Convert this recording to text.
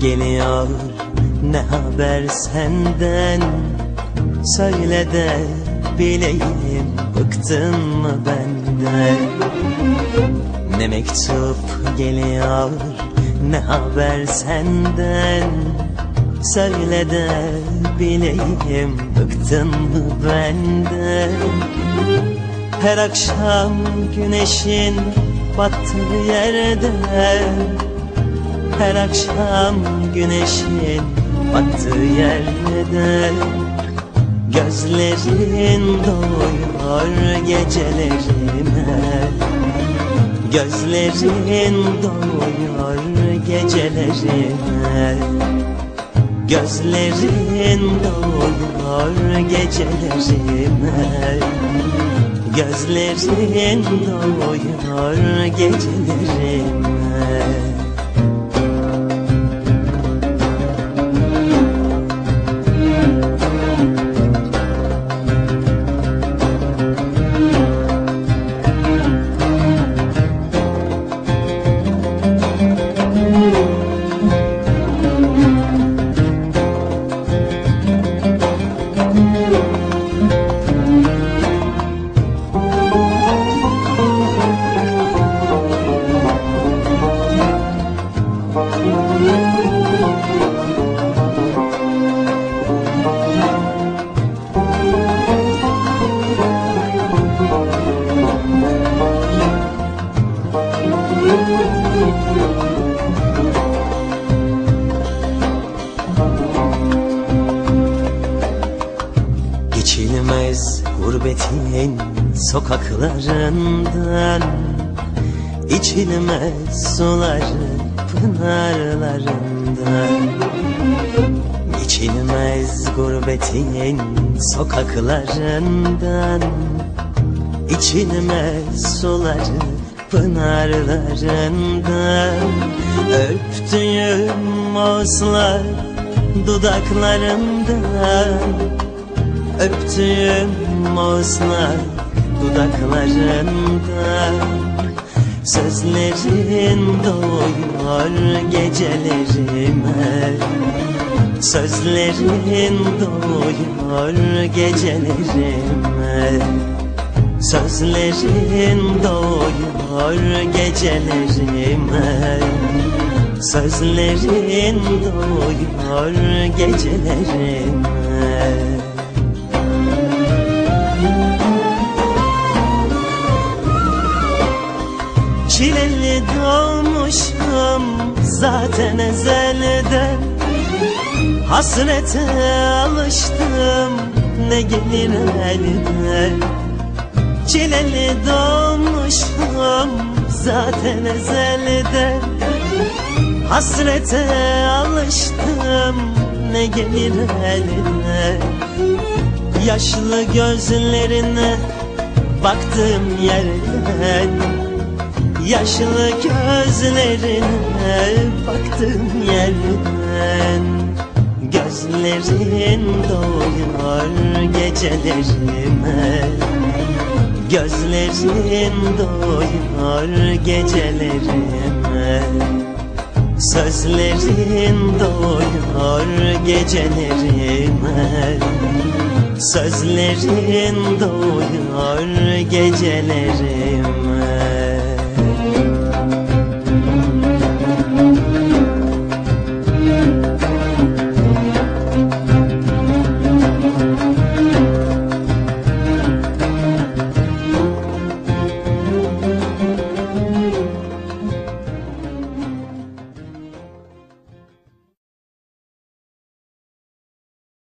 geliyor. Ne haber senden? Söyle de bileyim bıktın mı benden? Ne mektup geliyor ne haber senden? Söyle de bileyim bıktın mı benden? Her akşam güneşin battığı yerde Her akşam güneşin battığı yerde Gözlerin doyuyor gecelerime Gözlerin doyuyor gecelerime Gözlerin doyuyor gecelerime Gözlerin doyuyor gecelerime gurbetin sokaklarından İçilmez suları pınarlarından. Geçilmez gurbetin sokaklarından İçilmez suları pınarlarından. Öptüğüm moslar dudaklarından Öptüğüm moslar dudaklarından Sözlerin doyuyor gecelerime. Sözlerin doyuyor gecelerime. Sözlerin doyuyor gecelerime. Sözlerin doyuyor gecelerime doğmuşum zaten ezelden Hasrete alıştım ne gelir eline. Çileli doğmuşum zaten ezelden Hasrete alıştım ne gelir eline. Yaşlı gözlerine baktım yerden Yaşlı gözlerine baktım yerden. Gözlerin doyuyor gecelerime. Gözlerin doyuyor gecelerime. Sözlerin doyuyor gecelerime. Sözlerin doyuyor gecelerime